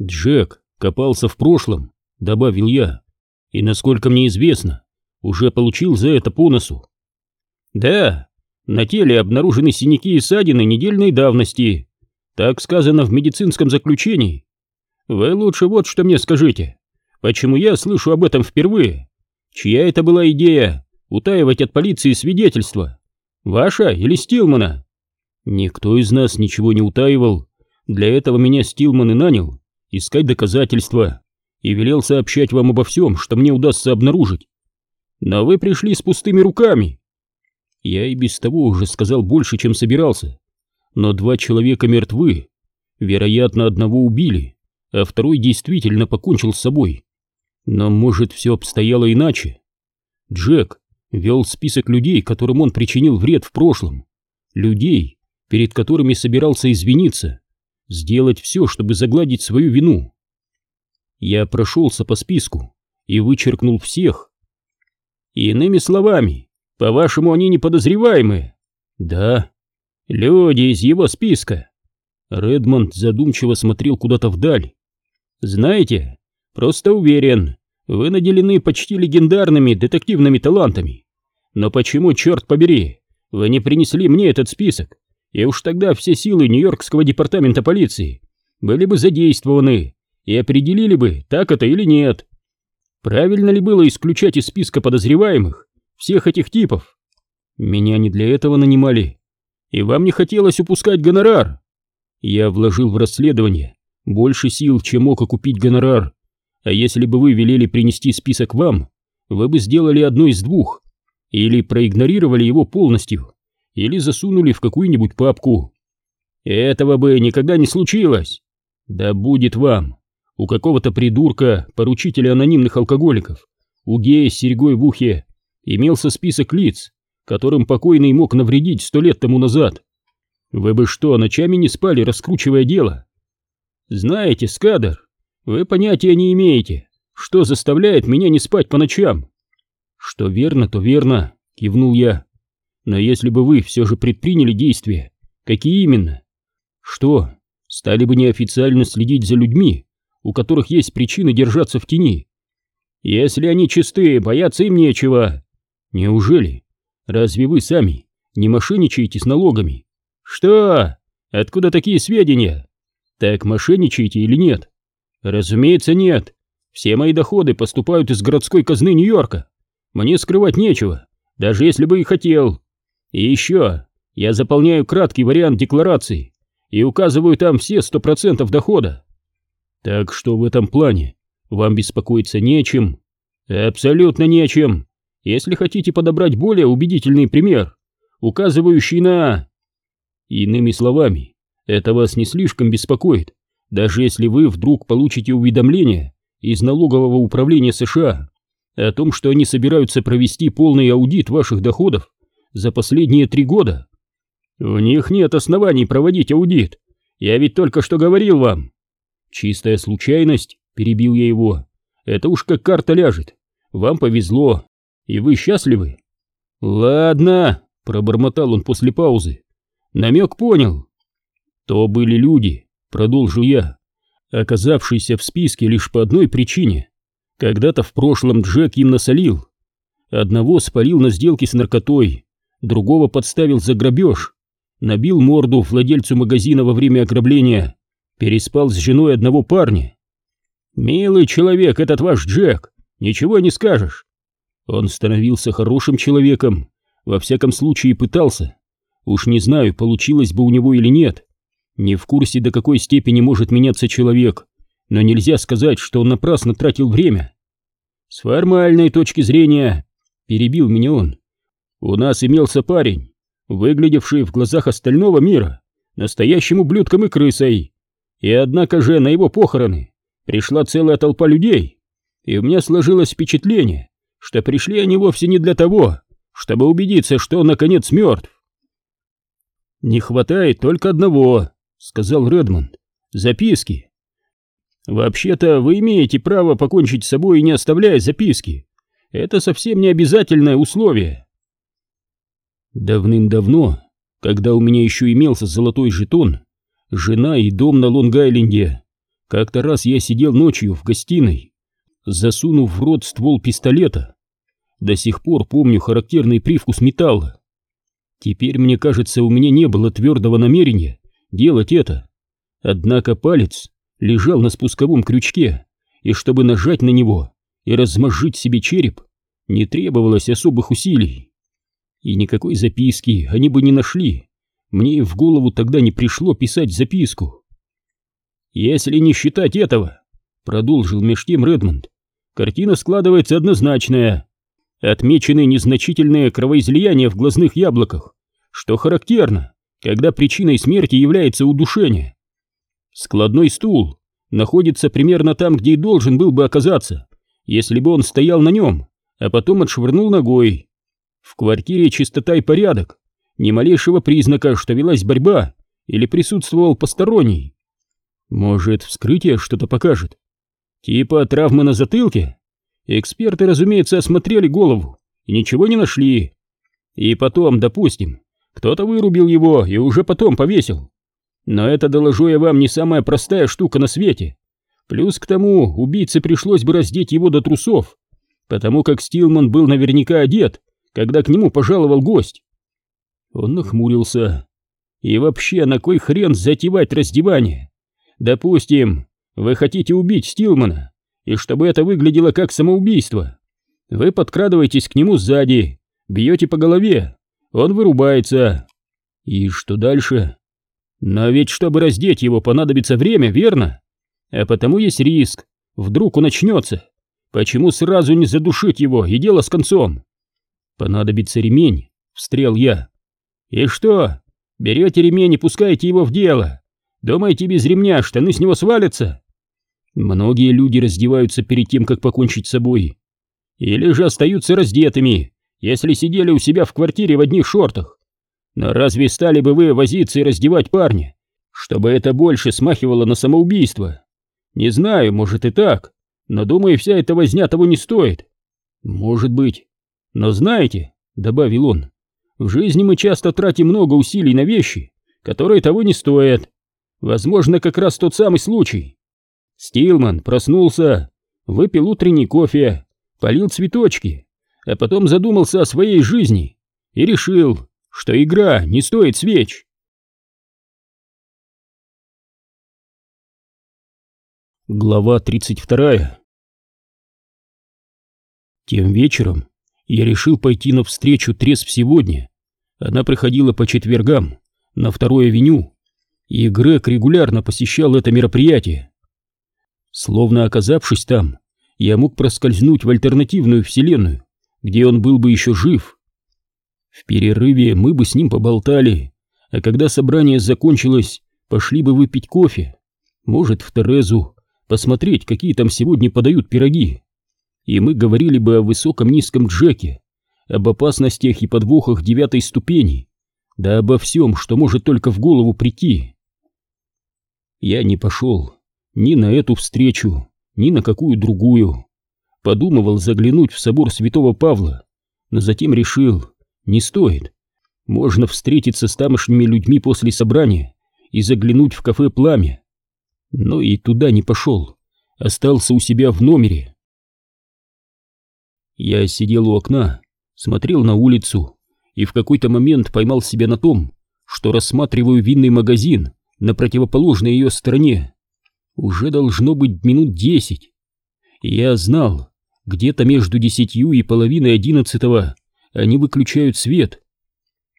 Джек копался в прошлом, добавил я, и, насколько мне известно, уже получил за это по носу. Да, на теле обнаружены синяки и ссадины недельной давности. Так сказано в медицинском заключении. Вы лучше вот что мне скажите. Почему я слышу об этом впервые? Чья это была идея утаивать от полиции свидетельства? Ваша или Стилмана? Никто из нас ничего не утаивал. Для этого меня Стилман и нанял искать доказательства и велел сообщать вам обо всем, что мне удастся обнаружить. Но вы пришли с пустыми руками. Я и без того уже сказал больше, чем собирался. Но два человека мертвы. Вероятно, одного убили, а второй действительно покончил с собой. Но, может, все обстояло иначе. Джек вел список людей, которым он причинил вред в прошлом. Людей, перед которыми собирался извиниться, сделать все, чтобы загладить свою вину. Я прошелся по списку и вычеркнул всех. Иными словами, по-вашему, они не подозреваемые? Да. Люди из его списка. Редмонд задумчиво смотрел куда-то вдаль. Знаете, просто уверен, вы наделены почти легендарными детективными талантами. Но почему, черт побери, вы не принесли мне этот список? И уж тогда все силы Нью-Йоркского департамента полиции были бы задействованы и определили бы, так это или нет. Правильно ли было исключать из списка подозреваемых всех этих типов? Меня не для этого нанимали. И вам не хотелось упускать гонорар. Я вложил в расследование больше сил, чем мог окупить гонорар. А если бы вы велели принести список вам, вы бы сделали одно из двух. Или проигнорировали его полностью, или засунули в какую-нибудь папку. Этого бы никогда не случилось. Да будет вам. У какого-то придурка, поручителя анонимных алкоголиков, у гея с серьгой в ухе, имелся список лиц, которым покойный мог навредить сто лет тому назад. Вы бы что, ночами не спали, раскручивая дело? Знаете, Скадер, вы понятия не имеете, что заставляет меня не спать по ночам. Что верно, то верно, кивнул я. Но если бы вы все же предприняли действия, какие именно? Что, стали бы неофициально следить за людьми, у которых есть причины держаться в тени. Если они чисты, бояться им нечего. Неужели? Разве вы сами не мошенничаете с налогами? Что? Откуда такие сведения? Так мошенничаете или нет? Разумеется, нет. Все мои доходы поступают из городской казны Нью-Йорка. Мне скрывать нечего, даже если бы и хотел. И еще, я заполняю краткий вариант декларации и указываю там все сто процентов дохода. Так что в этом плане вам беспокоиться нечем. Абсолютно нечем. Если хотите подобрать более убедительный пример, указывающий на... Иными словами, это вас не слишком беспокоит, даже если вы вдруг получите уведомление из налогового управления США о том, что они собираются провести полный аудит ваших доходов за последние три года. У них нет оснований проводить аудит. Я ведь только что говорил вам. «Чистая случайность», — перебил я его. «Это уж как карта ляжет. Вам повезло, и вы счастливы». «Ладно», — пробормотал он после паузы. «Намек понял». «То были люди», — продолжил я, оказавшиеся в списке лишь по одной причине. Когда-то в прошлом Джек им насолил. Одного спалил на сделке с наркотой, другого подставил за грабеж, набил морду владельцу магазина во время ограбления, переспал с женой одного парня. Милый человек этот ваш Джек, ничего не скажешь. Он становился хорошим человеком, во всяком случае пытался. Уж не знаю, получилось бы у него или нет. Не в курсе, до какой степени может меняться человек, но нельзя сказать, что он напрасно тратил время. С формальной точки зрения, перебил меня он, у нас имелся парень, выглядевший в глазах остального мира настоящим ублюдком и крысой. И однако же на его похороны пришла целая толпа людей, и у меня сложилось впечатление, что пришли они вовсе не для того, чтобы убедиться, что он наконец мертв. «Не хватает только одного», — сказал Редмонд. «Записки». «Вообще-то вы имеете право покончить с собой, не оставляя записки. Это совсем не обязательное условие». Давным-давно, когда у меня еще имелся золотой жетон, жена и дом на Лонг-Айленде. Как-то раз я сидел ночью в гостиной, засунув в рот ствол пистолета. До сих пор помню характерный привкус металла. Теперь, мне кажется, у меня не было твердого намерения делать это. Однако палец лежал на спусковом крючке, и чтобы нажать на него и размозжить себе череп, не требовалось особых усилий. И никакой записки они бы не нашли. Мне в голову тогда не пришло писать записку. «Если не считать этого», — продолжил меж тем Редмонд, — «картина складывается однозначная. Отмечены незначительные кровоизлияния в глазных яблоках, что характерно, когда причиной смерти является удушение. Складной стул находится примерно там, где и должен был бы оказаться, если бы он стоял на нем, а потом отшвырнул ногой. В квартире чистота и порядок, ни малейшего признака, что велась борьба или присутствовал посторонний. Может, вскрытие что-то покажет? Типа травмы на затылке? Эксперты, разумеется, осмотрели голову и ничего не нашли. И потом, допустим, кто-то вырубил его и уже потом повесил. Но это, доложу я вам, не самая простая штука на свете. Плюс к тому, убийце пришлось бы раздеть его до трусов, потому как Стилман был наверняка одет, когда к нему пожаловал гость. Он нахмурился. И вообще, на кой хрен затевать раздевание? Допустим, вы хотите убить Стилмана, и чтобы это выглядело как самоубийство. Вы подкрадываетесь к нему сзади, бьете по голове, он вырубается. И что дальше? Но ведь чтобы раздеть его понадобится время, верно? А потому есть риск, вдруг он начнется. Почему сразу не задушить его и дело с концом? Понадобится ремень, встрел я. И что? Берете ремень и пускаете его в дело. Думаете, без ремня штаны с него свалятся? Многие люди раздеваются перед тем, как покончить с собой. Или же остаются раздетыми, если сидели у себя в квартире в одних шортах. Но разве стали бы вы возиться и раздевать парня, чтобы это больше смахивало на самоубийство? Не знаю, может и так, но думаю, вся эта возня того не стоит. Может быть. Но знаете, — добавил он, — в жизни мы часто тратим много усилий на вещи, которые того не стоят. Возможно, как раз тот самый случай. Стилман проснулся, выпил утренний кофе, полил цветочки, а потом задумался о своей жизни и решил, что игра не стоит свеч. Глава 32 Тем вечером я решил пойти навстречу Тресп сегодня. Она приходила по четвергам на второй авеню и Грег регулярно посещал это мероприятие. Словно оказавшись там, я мог проскользнуть в альтернативную вселенную, где он был бы еще жив. В перерыве мы бы с ним поболтали, а когда собрание закончилось, пошли бы выпить кофе, может, в Терезу, посмотреть, какие там сегодня подают пироги. И мы говорили бы о высоком-низком Джеке, об опасностях и подвохах девятой ступени, да обо всем, что может только в голову прийти. Я не пошел ни на эту встречу, ни на какую другую. Подумывал заглянуть в собор святого Павла, но затем решил, не стоит. Можно встретиться с тамошними людьми после собрания и заглянуть в кафе «Пламя». Но и туда не пошел, остался у себя в номере. Я сидел у окна, смотрел на улицу и в какой-то момент поймал себя на том, что рассматриваю винный магазин, на противоположной ее стороне. Уже должно быть минут десять. я знал, где-то между десятью и половиной одиннадцатого они выключают свет.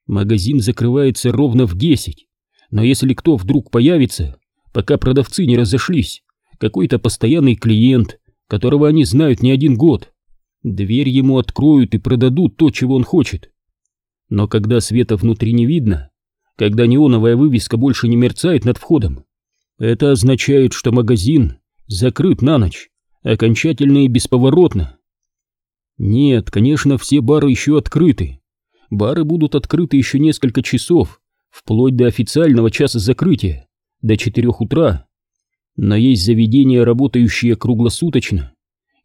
Магазин закрывается ровно в десять, но если кто вдруг появится, пока продавцы не разошлись, какой-то постоянный клиент, которого они знают не один год, дверь ему откроют и продадут то, чего он хочет. Но когда света внутри не видно, когда неоновая вывеска больше не мерцает над входом. Это означает, что магазин закрыт на ночь, окончательно и бесповоротно. Нет, конечно, все бары еще открыты. Бары будут открыты еще несколько часов, вплоть до официального часа закрытия, до четырех утра. Но есть заведения, работающие круглосуточно.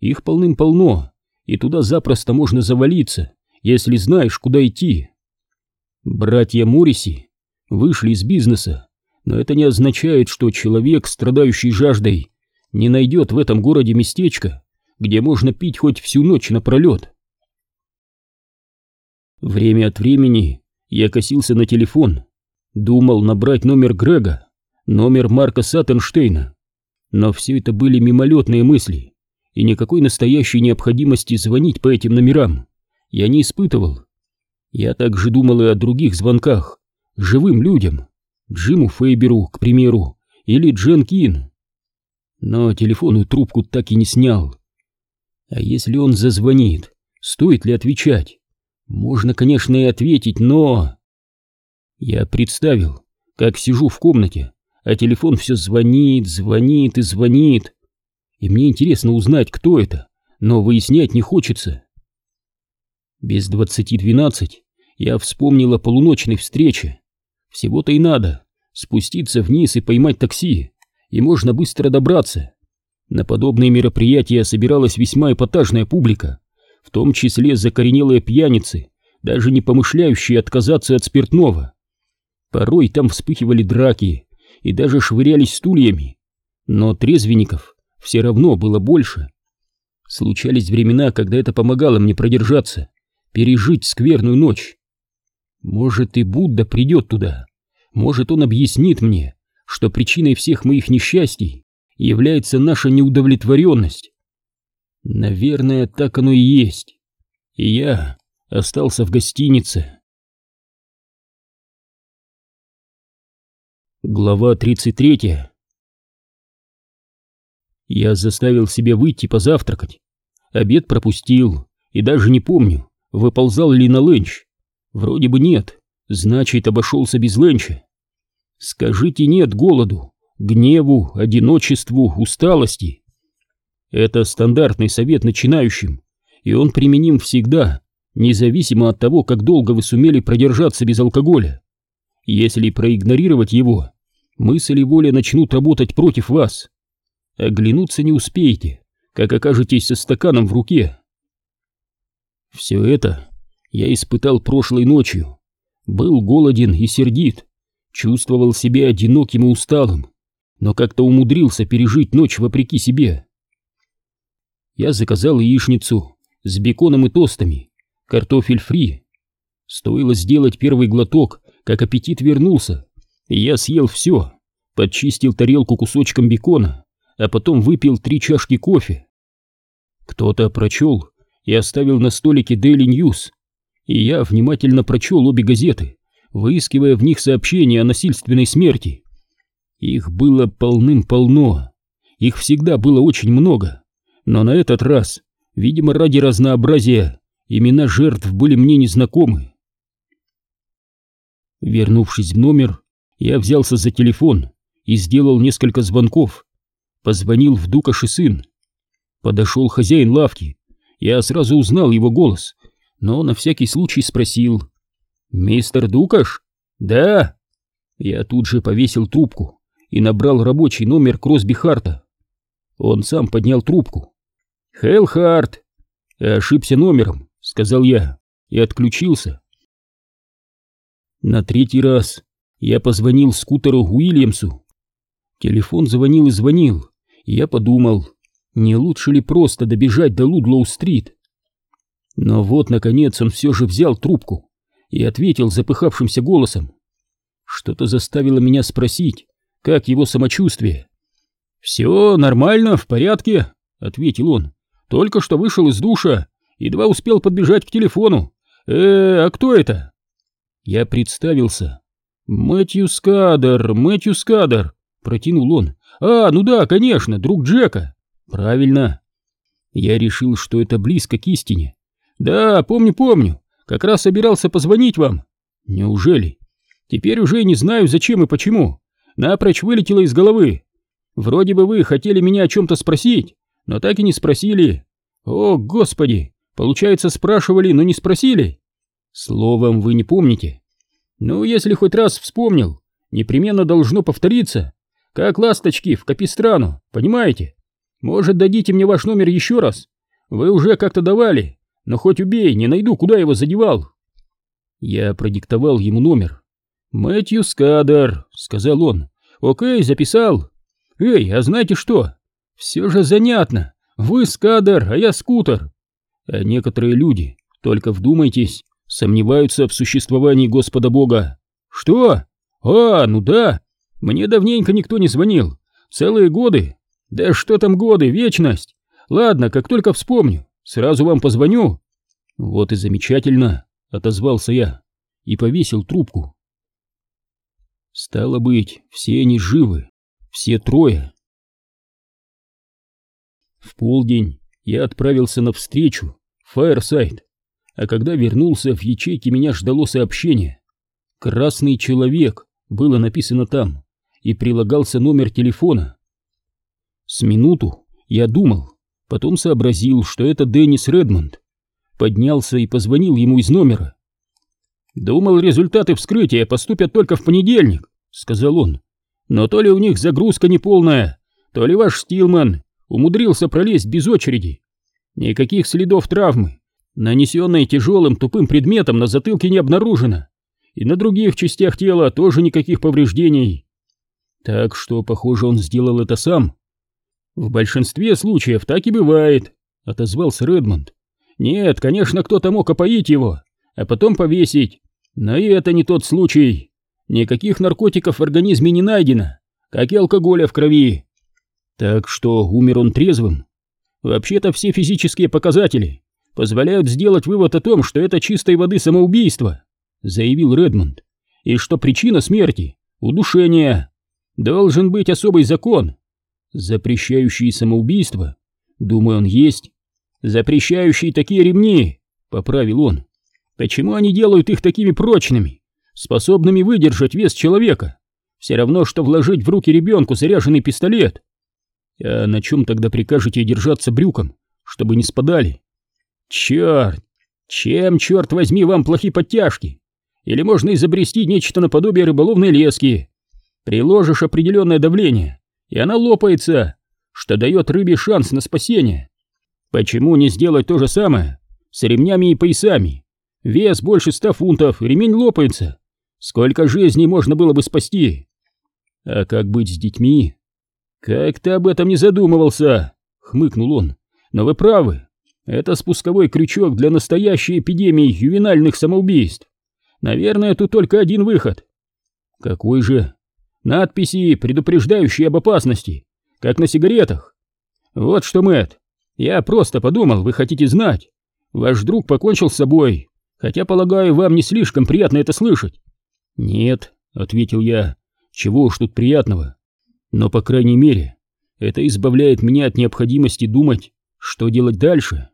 Их полным-полно, и туда запросто можно завалиться, если знаешь, куда идти. Братья Морриси вышли из бизнеса, но это не означает, что человек, страдающий жаждой, не найдет в этом городе местечко, где можно пить хоть всю ночь напролет. Время от времени я косился на телефон, думал набрать номер Грега, номер Марка Саттенштейна, но все это были мимолетные мысли, и никакой настоящей необходимости звонить по этим номерам я не испытывал. Я также думал и о других звонках, живым людям, Джиму Фейберу, к примеру, или Джен Кин. Но телефонную трубку так и не снял. А если он зазвонит, стоит ли отвечать? Можно, конечно, и ответить, но... Я представил, как сижу в комнате, а телефон все звонит, звонит и звонит. И мне интересно узнать, кто это, но выяснять не хочется. Без двадцати двенадцать я вспомнил о полуночной встрече. Всего-то и надо спуститься вниз и поймать такси, и можно быстро добраться. На подобные мероприятия собиралась весьма эпатажная публика, в том числе закоренелые пьяницы, даже не помышляющие отказаться от спиртного. Порой там вспыхивали драки и даже швырялись стульями, но трезвенников все равно было больше. Случались времена, когда это помогало мне продержаться, пережить скверную ночь. Может, и Будда придет туда, может, он объяснит мне, что причиной всех моих несчастий является наша неудовлетворенность. Наверное, так оно и есть. И я остался в гостинице. Глава 33 Я заставил себя выйти позавтракать. Обед пропустил, и даже не помню, выползал ли на ленч. Вроде бы нет, значит, обошелся без ленча. Скажите нет голоду, гневу, одиночеству, усталости. Это стандартный совет начинающим, и он применим всегда, независимо от того, как долго вы сумели продержаться без алкоголя. Если проигнорировать его, мысли и воля начнут работать против вас. Оглянуться не успеете, как окажетесь со стаканом в руке. Все это я испытал прошлой ночью. Был голоден и сердит, чувствовал себя одиноким и усталым, но как-то умудрился пережить ночь вопреки себе. Я заказал яичницу с беконом и тостами, картофель фри. Стоило сделать первый глоток, как аппетит вернулся, и я съел все, подчистил тарелку кусочком бекона, а потом выпил три чашки кофе. Кто-то прочел и оставил на столике Daily News, и я внимательно прочел обе газеты, выискивая в них сообщения о насильственной смерти. Их было полным-полно, их всегда было очень много, но на этот раз, видимо, ради разнообразия, имена жертв были мне незнакомы. Вернувшись в номер, я взялся за телефон и сделал несколько звонков. Позвонил в Дукаш и сын. Подошел хозяин лавки. Я сразу узнал его голос, но на всякий случай спросил — «Мистер Дукаш?» «Да». Я тут же повесил трубку и набрал рабочий номер Кросби Харта. Он сам поднял трубку. «Хелл Харт!» «Ошибся номером», — сказал я, и отключился. На третий раз я позвонил скутеру Уильямсу. Телефон звонил и звонил, я подумал, не лучше ли просто добежать до Лудлоу-стрит. Но вот, наконец, он все же взял трубку и ответил запыхавшимся голосом. Что-то заставило меня спросить, как его самочувствие. «Все нормально, в порядке», — ответил он. «Только что вышел из душа, едва успел подбежать к телефону. Э, а кто это?» Я представился. «Мэтью Скадер, Мэтью Скадер», — протянул он. «А, ну да, конечно, друг Джека». «Правильно». Я решил, что это близко к истине. «Да, помню, помню. Как раз собирался позвонить вам. Неужели? Теперь уже не знаю, зачем и почему. Напрочь вылетело из головы. Вроде бы вы хотели меня о чем-то спросить, но так и не спросили. О, господи, получается, спрашивали, но не спросили. Словом, вы не помните. Ну, если хоть раз вспомнил, непременно должно повториться. Как ласточки в Капистрану, понимаете? Может, дадите мне ваш номер еще раз? Вы уже как-то давали, но хоть убей, не найду, куда его задевал. Я продиктовал ему номер. «Мэтью Скадер», — сказал он. «Окей, записал. Эй, а знаете что? Все же занятно. Вы скадер, а я скутер. А некоторые люди, только вдумайтесь, сомневаются в существовании Господа Бога. Что? А, ну да. Мне давненько никто не звонил. Целые годы. Да что там годы, вечность. Ладно, как только вспомню, сразу вам позвоню. Вот и замечательно, отозвался я и повесил трубку. Стало быть, все они живы, все трое. В полдень я отправился навстречу в Фаерсайд, а когда вернулся в ячейке, меня ждало сообщение. «Красный человек» было написано там, и прилагался номер телефона. С минуту я думал, потом сообразил, что это Деннис Редмонд. Поднялся и позвонил ему из номера. «Думал, результаты вскрытия поступят только в понедельник», — сказал он. «Но то ли у них загрузка неполная, то ли ваш Стилман умудрился пролезть без очереди. Никаких следов травмы, нанесенной тяжелым тупым предметом на затылке не обнаружено, и на других частях тела тоже никаких повреждений. Так что, похоже, он сделал это сам. В большинстве случаев так и бывает, отозвался Редмонд. Нет, конечно, кто-то мог опоить его, а потом повесить. Но и это не тот случай. Никаких наркотиков в организме не найдено, как и алкоголя в крови. Так что умер он трезвым. Вообще-то все физические показатели позволяют сделать вывод о том, что это чистой воды самоубийство, заявил Редмонд, и что причина смерти — удушение. Должен быть особый закон, запрещающий самоубийство. Думаю, он есть. Запрещающий такие ремни, поправил он. Почему они делают их такими прочными, способными выдержать вес человека? Все равно, что вложить в руки ребенку заряженный пистолет. А на чем тогда прикажете держаться брюком, чтобы не спадали? Черт! Чем, черт возьми, вам плохие подтяжки? Или можно изобрести нечто наподобие рыболовной лески? Приложишь определенное давление, и она лопается, что дает рыбе шанс на спасение. Почему не сделать то же самое с ремнями и поясами? Вес больше ста фунтов, ремень лопается. Сколько жизней можно было бы спасти? А как быть с детьми? «Как ты об этом не задумывался?» — хмыкнул он. «Но вы правы. Это спусковой крючок для настоящей эпидемии ювенальных самоубийств. Наверное, тут только один выход». «Какой же?» «Надписи, предупреждающие об опасности, как на сигаретах. Вот что, Мэтт, я просто подумал, вы хотите знать. Ваш друг покончил с собой, хотя, полагаю, вам не слишком приятно это слышать». «Нет», — ответил я, — «чего уж тут приятного. Но, по крайней мере, это избавляет меня от необходимости думать, что делать дальше.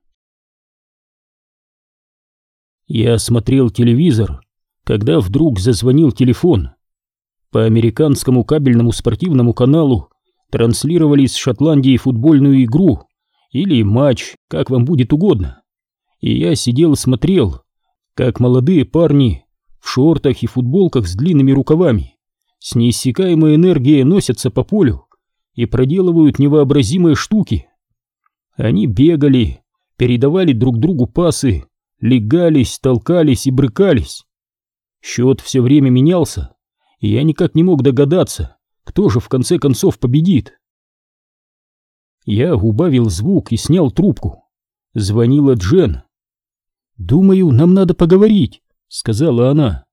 Я смотрел телевизор, когда вдруг зазвонил телефон. По американскому кабельному спортивному каналу транслировали из Шотландии футбольную игру или матч, как вам будет угодно. И я сидел и смотрел, как молодые парни в шортах и футболках с длинными рукавами с неиссякаемой энергией носятся по полю и проделывают невообразимые штуки. Они бегали, передавали друг другу пасы, легались, толкались и брыкались. Счет все время менялся, и я никак не мог догадаться, кто же в конце концов победит. Я убавил звук и снял трубку. Звонила Джен. «Думаю, нам надо поговорить», — сказала она.